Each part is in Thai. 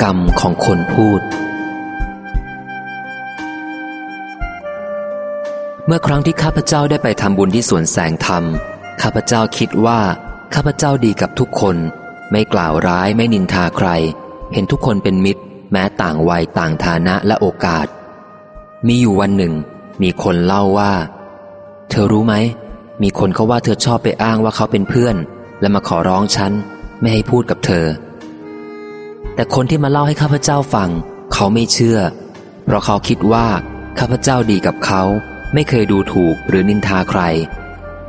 กรรมของคนพูด เมื่อครั้งที่ข้าพเจ้าได้ไปทำบุญที่สวนแสงธรรม ข้าพเจ้าคิดว่า ข้าพเจ้าดีกับทุกคน ไม่กล่าวร้ายไม่นินทาใคร เห็นทุกคนเป็นมิตร แม้ต่างวัยต่างฐานะและโอกาส มีอยู่วันหนึ่ง มีคนเล่าว่า เธอรู้ไหม มีคนเขาว่าเธอชอบไปอ้างว่าเขาเป็นเพื่อน และมาขอร้องฉัน ไม่ให้พูดกับเธอ แต่คนที่มาเล่าให้ข้าพเจ้าฟัง เขาไม่เชื่อ เพราะเขาคิดว่าข้าพเจ้าดีกับเขา ไม่เคยดูถูกหรือนินทาใคร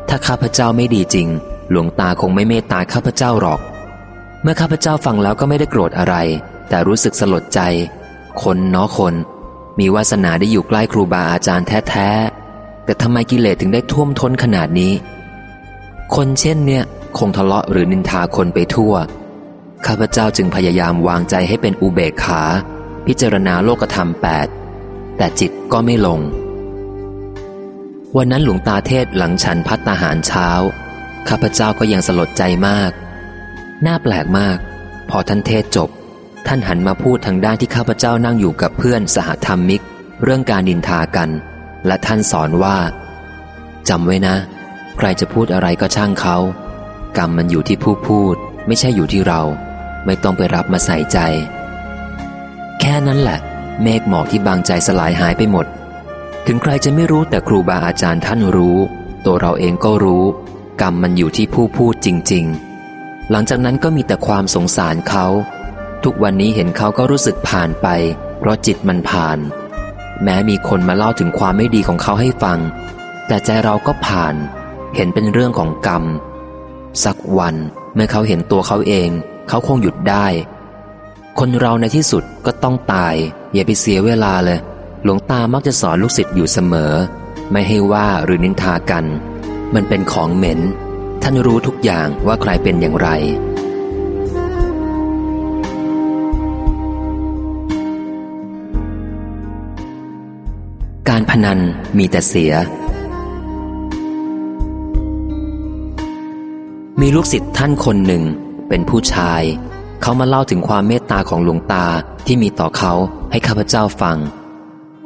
ถ้าข้าพเจ้าไม่ดีจริง หลวงตาคงไม่เมตตาข้าพเจ้าหรอก เมื่อข้าพเจ้าฟังแล้วก็ไม่ได้โกรธอะไร แต่รู้สึกสลดใจ คนเนาะคน มีวาสนาได้อยู่ใกล้ครูบาอาจารย์แท้ๆแต่ทำไมกิเลสถึงได้ท่วมท้นขนาดนี้ คนเช่นเนี่ยคงทะเลาะหรือนินทาคนไปทั่ว ข้าพเจ้าจึงพยายามวางใจให้เป็นอุเบกขา พิจารณาโลกธรรมแปดแต่จิตก็ไม่ลง วันนั้นหลวงตาเทศหลังฉันพัตตาหารเช้า ข้าพเจ้าก็ยังสลดใจมาก น่าแปลกมาก พอท่านเทศจบ ท่านหันมาพูดทางด้านที่ข้าพเจ้านั่งอยู่กับเพื่อนสหธรรมิก เรื่องการดินทากัน และท่านสอนว่าจำไว้นะ ใครจะพูดอะไรก็ช่างเขา กรรมมันอยู่ที่ผู้พูด ไม่ใช่อยู่ที่เรา ไม่ต้องไปรับมาใส่ใจ แค่นั้นแหละ เมฆหมอกที่บางใจสลายหายไปหมด ถึงใครจะไม่รู้แต่ครูบาอาจารย์ท่านรู้ ตัวเราเองก็รู้ กรรมมันอยู่ที่ผู้พูดจริง ๆ หลังจากนั้นก็มีแต่ความสงสารเขา ทุกวันนี้เห็นเขาก็รู้สึกผ่านไป เพราะจิตมันผ่าน แม้มีคนมาเล่าถึงความไม่ดีของเขาให้ฟัง แต่ใจเราก็ผ่าน เห็นเป็นเรื่องของกรรม สักวันเมื่อเขาเห็นตัวเขาเอง เขาคงหยุดได้ คนเราในที่สุดก็ต้องตาย อย่าไปเสียเวลาเลย หลวงตามักจะสอนลูกศิษย์อยู่เสมอ ไม่ให้ว่าหรือนินทากัน มันเป็นของเหม็น ท่านรู้ทุกอย่างว่าใครเป็นอย่างไรการพนันมีแต่เสีย มีลูกศิษย์ท่านคนหนึ่ง เป็นผู้ชาย เขามาเล่าถึงความเมตตาของหลวงตาที่มีต่อเขาให้ข้าพเจ้าฟัง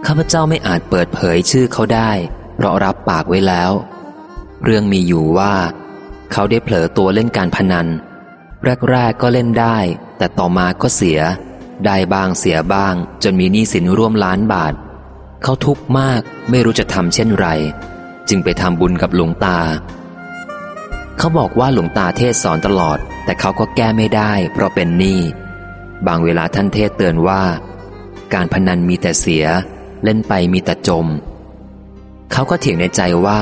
ข้าพเจ้าไม่อาจเปิดเผยชื่อเขาได้ เพราะรับปากไว้แล้ว เรื่องมีอยู่ว่า เขาได้เผลอตัวเล่นการพนัน แรกๆก็เล่นได้ แต่ต่อมาก็เสีย ได้บ้างเสียบ้าง จนมีหนี้สินร่วมล้านบาท เขาทุกข์มากไม่รู้จะทำเช่นไร จึงไปทำบุญกับหลวงตา เขาบอกว่าหลวงตาเทศสอนตลอด แต่เขาก็แก้ไม่ได้ เพราะเป็นหนี้ บางเวลาท่านเทศเตือนว่า การพนันมีแต่เสีย เล่นไปมีแต่จม เขาก็เถียงในใจว่า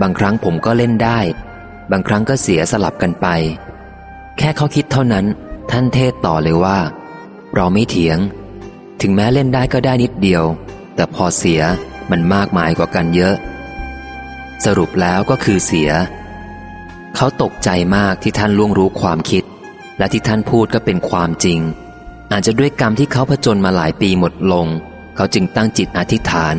บางครั้งผมก็เล่นได้ บางครั้งก็เสียสลับกันไป แค่เขาคิดเท่านั้น ท่านเทศต่อเลยว่า เราไม่เถียง ถึงแม้เล่นได้ก็ได้นิดเดียว แต่พอเสียมันมากมายกว่ากันเยอะ สรุปแล้วก็คือเสีย เขาตกใจมากที่ท่านล่วงรู้ความคิด และที่ท่านพูดก็เป็นความจริง อาจจะด้วยกรรมที่เขาผจญมาหลายปีหมดลง เขาจึงตั้งจิตอธิษฐาน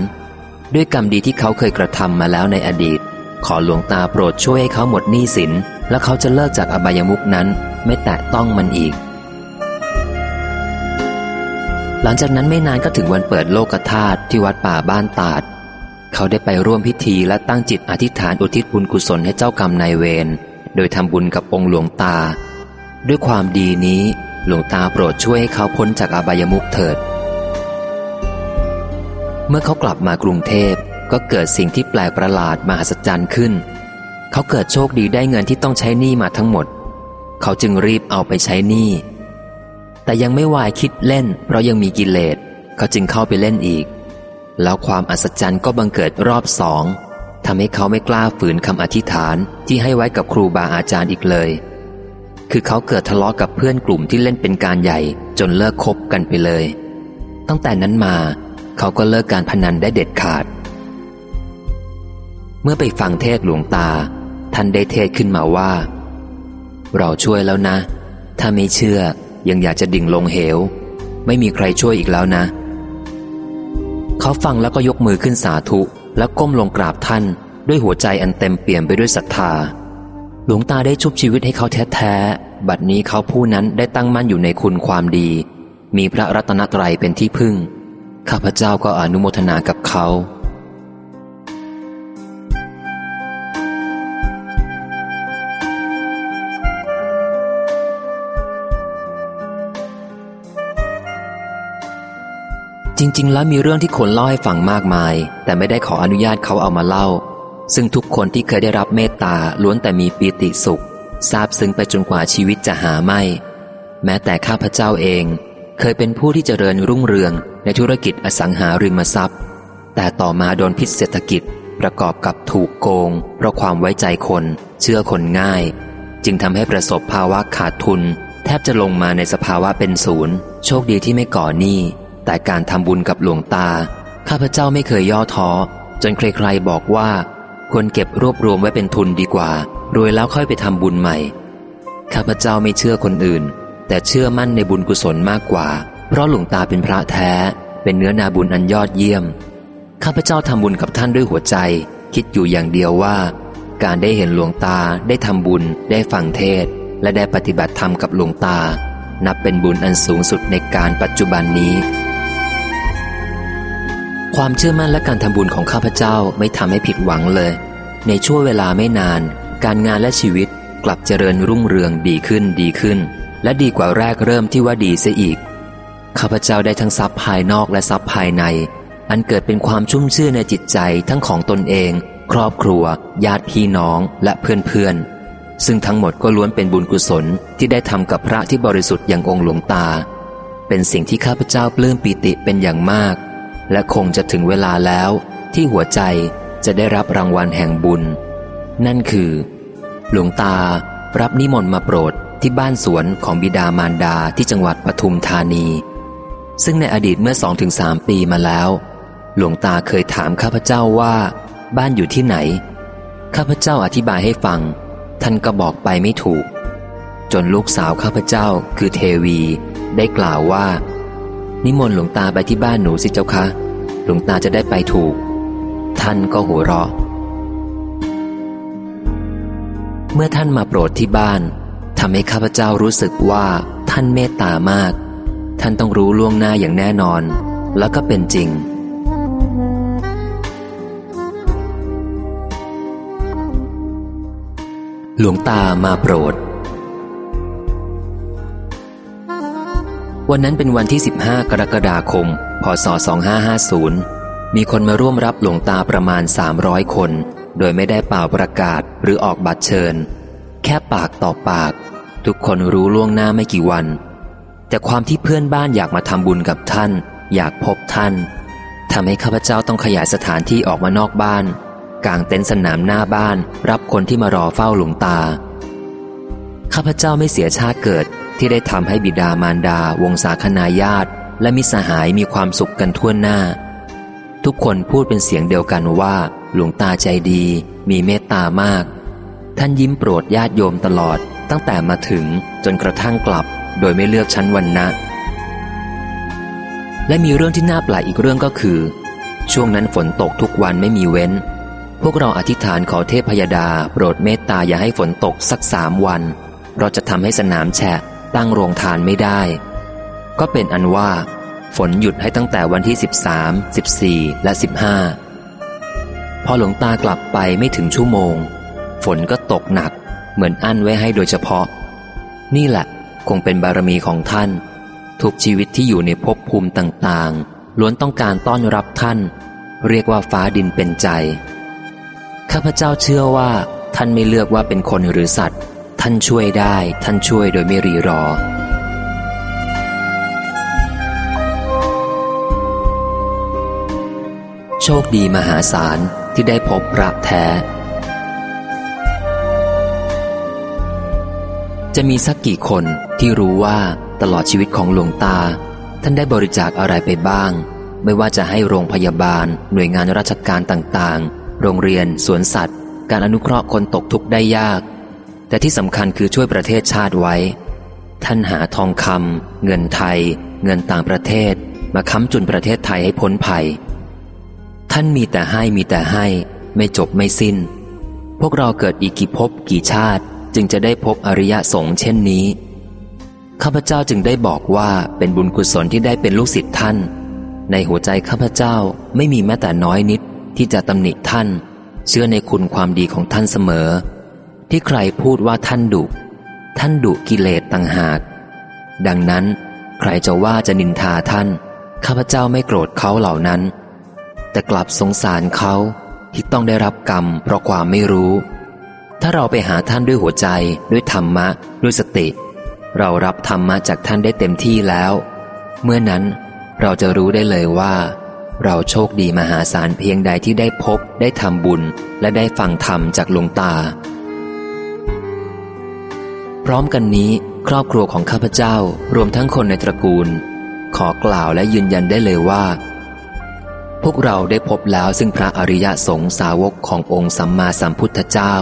ด้วยกรรมดีที่เขาเคยกระทำมาแล้วในอดีต ขอหลวงตาโปรดช่วยให้เขาหมดหนี้สิน และเขาจะเลิกจากอบายมุกนั้น ไม่แตะต้องมันอีก หลังจากนั้นไม่นานก็ถึงวันเปิดโลกธาตุที่วัดป่าบ้านตาด เขาได้ไปร่วมพิธีและตั้งจิตอธิษฐานอุทิศบุญกุศลให้เจ้ากรรมนายเวร โดยทำบุญกับองค์หลวงตา ด้วยความดีนี้หลวงตาโปรดช่วยให้เขาพ้นจากอบายมุกเถิด เมื่อเขากลับมากรุงเทพก็เกิดสิ่งที่แปลกประหลาดมหัศจรรย์ขึ้น เขาเกิดโชคดีได้เงินที่ต้องใช้หนี้มาทั้งหมด เขาจึงรีบเอาไปใช้หนี้ แต่ยังไม่วายคิดเล่น เพราะยังมีกิเลส เขาจึงเข้าไปเล่นอีก แล้วความอัศจรรย์ก็บังเกิดรอบสอง ทำให้เขาไม่กล้าฝืนคำอธิษฐานที่ให้ไว้กับครูบาอาจารย์อีกเลย คือเขาเกิดทะเลาะกับเพื่อนกลุ่มที่เล่นเป็นการใหญ่จนเลิกคบกันไปเลย ตั้งแต่นั้นมา เขาก็เลิกการพนันได้เด็ดขาด เมื่อไปฟังเทศหลวงตา ท่านได้เทศขึ้นมาว่า เราช่วยแล้วนะ ถ้าไม่เชื่อยังอยากจะดิ่งลงเหว ไม่มีใครช่วยอีกแล้วนะ เขาฟังแล้วก็ยกมือขึ้นสาธุ และก้มลงกราบท่านด้วยหัวใจอันเต็มเปี่ยมไปด้วยศรัทธา หลวงตาได้ชุบชีวิตให้เขาแท้ๆ บัดนี้เขาผู้นั้นได้ตั้งมั่นอยู่ในคุณความดี มีพระรัตนตรัยเป็นที่พึ่ง ข้าพเจ้าก็อนุโมทนากับเขา จริง ๆ แล้วมีเรื่องที่คนเล่าให้ฟังมากมาย แต่ไม่ได้ขออนุญาตเขาเอามาเล่า ซึ่งทุกคนที่เคยได้รับเมตตาล้วนแต่มีปีติสุขซาบซึ้งไปจนกว่าชีวิตจะหาไม่ แม้แต่ข้าพเจ้าเอง เคยเป็นผู้ที่เจริญรุ่งเรืองในธุรกิจอสังหาริมทรัพย์ แต่ต่อมาโดนพิษเศรษฐกิจประกอบกับถูกโกง เพราะความไว้ใจคน เชื่อคนง่าย จึงทำให้ประสบภาวะขาดทุน แทบจะลงมาในสภาวะเป็นศูนย์ โชคดีที่ไม่ก่อหนี้ แต่การทำบุญกับหลวงตา ข้าพเจ้าไม่เคยย่อท้อ จนใครๆบอกว่าควรเก็บรวบรวมไว้เป็นทุนดีกว่ารวยแล้วค่อยไปทำบุญใหม่ ข้าพเจ้าไม่เชื่อคนอื่น แต่เชื่อมั่นในบุญกุศลมากกว่า เพราะหลวงตาเป็นพระแท้ เป็นเนื้อนาบุญอันยอดเยี่ยม ข้าพเจ้าทำบุญกับท่านด้วยหัวใจ คิดอยู่อย่างเดียวว่า การได้เห็นหลวงตาได้ทำบุญ ได้ฟังเทศ และได้ปฏิบัติธรรมกับหลวงตา นับเป็นบุญอันสูงสุดในการปัจจุบันนี้ ความเชื่อมั่นและการทำบุญของข้าพเจ้าไม่ทำให้ผิดหวังเลย ในช่วงเวลาไม่นาน การงานและชีวิตกลับเจริญรุ่งเรืองดีขึ้นดีขึ้น และดีกว่าแรกเริ่มที่ว่าดีเสียอีก ข้าพเจ้าได้ทั้งทรัพย์ภายนอกและทรัพย์ภายใน อันเกิดเป็นความชุ่มชื่นในจิตใจทั้งของตนเอง ครอบครัว ญาติพี่น้องและเพื่อนๆ ซึ่งทั้งหมดก็ล้วนเป็นบุญกุศลที่ได้ทำกับพระที่บริสุทธิ์อย่างองค์หลวงตา เป็นสิ่งที่ข้าพเจ้าปลื้มปีติเป็นอย่างมาก และคงจะถึงเวลาแล้วที่หัวใจจะได้รับรางวัลแห่งบุญ นั่นคือ หลวงตารับนิมนต์มาโปรดที่บ้านสวนของบิดามารดาที่จังหวัดปทุมธานี ซึ่งในอดีตเมื่อสองถึงสามปีมาแล้ว หลวงตาเคยถามข้าพเจ้าว่า บ้านอยู่ที่ไหน ข้าพเจ้าอธิบายให้ฟัง ท่านก็บอกไปไม่ถูก จนลูกสาวข้าพเจ้าคือเทวี ได้กล่าวว่า นิมนต์หลวงตาไปที่บ้านหนูสิเจ้าคะ หลวงตาจะได้ไปถูก ท่านก็หัวเราะ เมื่อท่านมาโปรดที่บ้านทำให้ข้าพเจ้ารู้สึกว่าท่านเมตตามาก ท่านต้องรู้ล่วงหน้าอย่างแน่นอน แล้วก็เป็นจริง หลวงตามาโปรด วันนั้นเป็นวันที่ 15 กรกฎาคม พศ 2550 มีคนมาร่วมรับหลวงตาประมาณ 300 คน โดยไม่ได้เป่าประกาศหรือออกบัตรเชิญ แค่ปากต่อปาก ทุกคนรู้ล่วงหน้าไม่กี่วัน แต่ความที่เพื่อนบ้านอยากมาทำบุญกับท่าน อยากพบท่านทำให้ข้าพเจ้าต้องขยายสถานที่ออกมานอกบ้าน กางเต็นท์สนามหน้าบ้าน รับคนที่มารอเฝ้าหลวงตา ข้าพเจ้าไม่เสียชาติเกิด ที่ได้ทำให้บิดามารดา วงศาคณาญาติ และมิสหายมีความสุขกันทั่วหน้า ทุกคนพูดเป็นเสียงเดียวกันว่า หลวงตาใจดี มีเมตตามาก ท่านยิ้มโปรดญาติโยมตลอด ตั้งแต่มาถึงจนกระทั่งกลับ โดยไม่เลือกชั้นวันนะและมีเรื่องที่น่าแปลกอีกเรื่องก็คือ ช่วงนั้นฝนตกทุกวันไม่มีเว้น พวกเราอธิษฐานขอเทพยดา โปรดเมตตาอย่าให้ฝนตกสักสามวัน เราจะทำให้สนามแฉะ ตั้งโรงทานไม่ได้ ก็เป็นอันว่า ฝนหยุดให้ตั้งแต่วันที่ 13 14 และ 15 พอหลวงตากลับไปไม่ถึงชั่วโมง ฝนก็ตกหนัก เหมือนอั้นไว้ให้โดยเฉพาะ นี่แหละคงเป็นบารมีของท่าน ทุกชีวิตที่อยู่ในภพภูมิต่างๆ ล้วนต้องการต้อนรับท่าน เรียกว่าฟ้าดินเป็นใจ ข้าพเจ้าเชื่อว่าท่านไม่เลือกว่าเป็นคนหรือสัตว์ ท่านช่วยได้ท่านช่วยโดยไม่รีรอ โชคดีมหาศาลที่ได้พบพระแท้ จะมีสักกี่คนที่รู้ว่าตลอดชีวิตของหลวงตา ท่านได้บริจาคอะไรไปบ้าง ไม่ว่าจะให้โรงพยาบาล หน่วยงานราชการต่างๆ โรงเรียน สวนสัตว์ การอนุเคราะห์คนตกทุกข์ได้ยาก แต่ที่สำคัญคือช่วยประเทศชาติไว้ ท่านหาทองคำเงินไทย เงินต่างประเทศ มาค้ำจุนประเทศไทยให้พ้นภัย ท่านมีแต่ให้มีแต่ให้ ไม่จบไม่สิ้น พวกเราเกิดอีกกี่ภพกี่ชาติ จึงจะได้พบอริยสงฆ์เช่นนี้ข้าพเจ้าจึงได้บอกว่าเป็นบุญกุศลที่ได้เป็นลูกศิษย์ท่าน ในหัวใจข้าพเจ้าไม่มีแม้แต่น้อยนิดที่จะตำหนิท่าน เชื่อในคุณความดีของท่านเสมอ ที่ใครพูดว่าท่านดุ ท่านดุกิเลสต่างหาก ดังนั้น ใครจะว่าจะนินทาท่าน ข้าพเจ้าไม่โกรธเขาเหล่านั้น แต่กลับสงสารเขาที่ต้องได้รับกรรมเพราะความไม่รู้ ถ้าเราไปหาท่านด้วยหัวใจด้วยธรรมะ ด้วยสติ เรารับธรรมะจากท่านได้เต็มที่แล้ว เมื่อนั้นเราจะรู้ได้เลยว่า เราโชคดีมหาศาลเพียงใดที่ได้พบได้ทำบุญ และได้ฟังธรรมจากหลวงตา พร้อมกันนี้ ครอบครัวของข้าพเจ้ารวมทั้งคนในตระกูล ขอกล่าวและยืนยันได้เลยว่า พวกเราได้พบแล้วซึ่งพระอริยสงฆ์สาวกขององค์สัมมาสัมพุทธเจ้า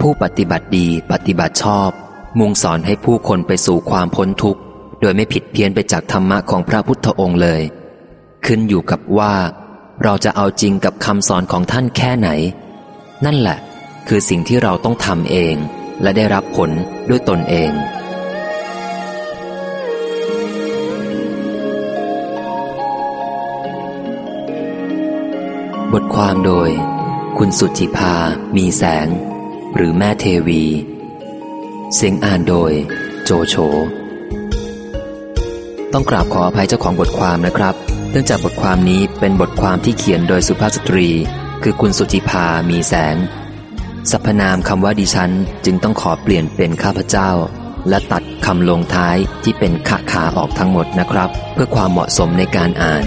ผู้ปฏิบัติดีปฏิบัติชอบ มุ่งสอนให้ผู้คนไปสู่ความพ้นทุกข์ โดยไม่ผิดเพี้ยนไปจากธรรมะของพระพุทธองค์เลย ขึ้นอยู่กับว่า เราจะเอาจริงกับคำสอนของท่านแค่ไหน นั่นแหละ คือสิ่งที่เราต้องทำเอง และได้รับผลด้วยตนเอง บทความโดย คุณสุจิภา มีแสง หรือแม่เทวี เสียงอ่านโดย โจโฉต้องกราบขออภัยเจ้าของบทความนะครับ เนื่องจากบทความนี้เป็นบทความที่เขียนโดยสุภาพสตรี คือคุณสุจิภา มีแสง สรรพนามคำว่าดิฉันจึงต้องขอเปลี่ยนเป็นข้าพเจ้า และตัดคำลงท้ายที่เป็นขะขาออกทั้งหมดนะครับ เพื่อความเหมาะสมในการอ่าน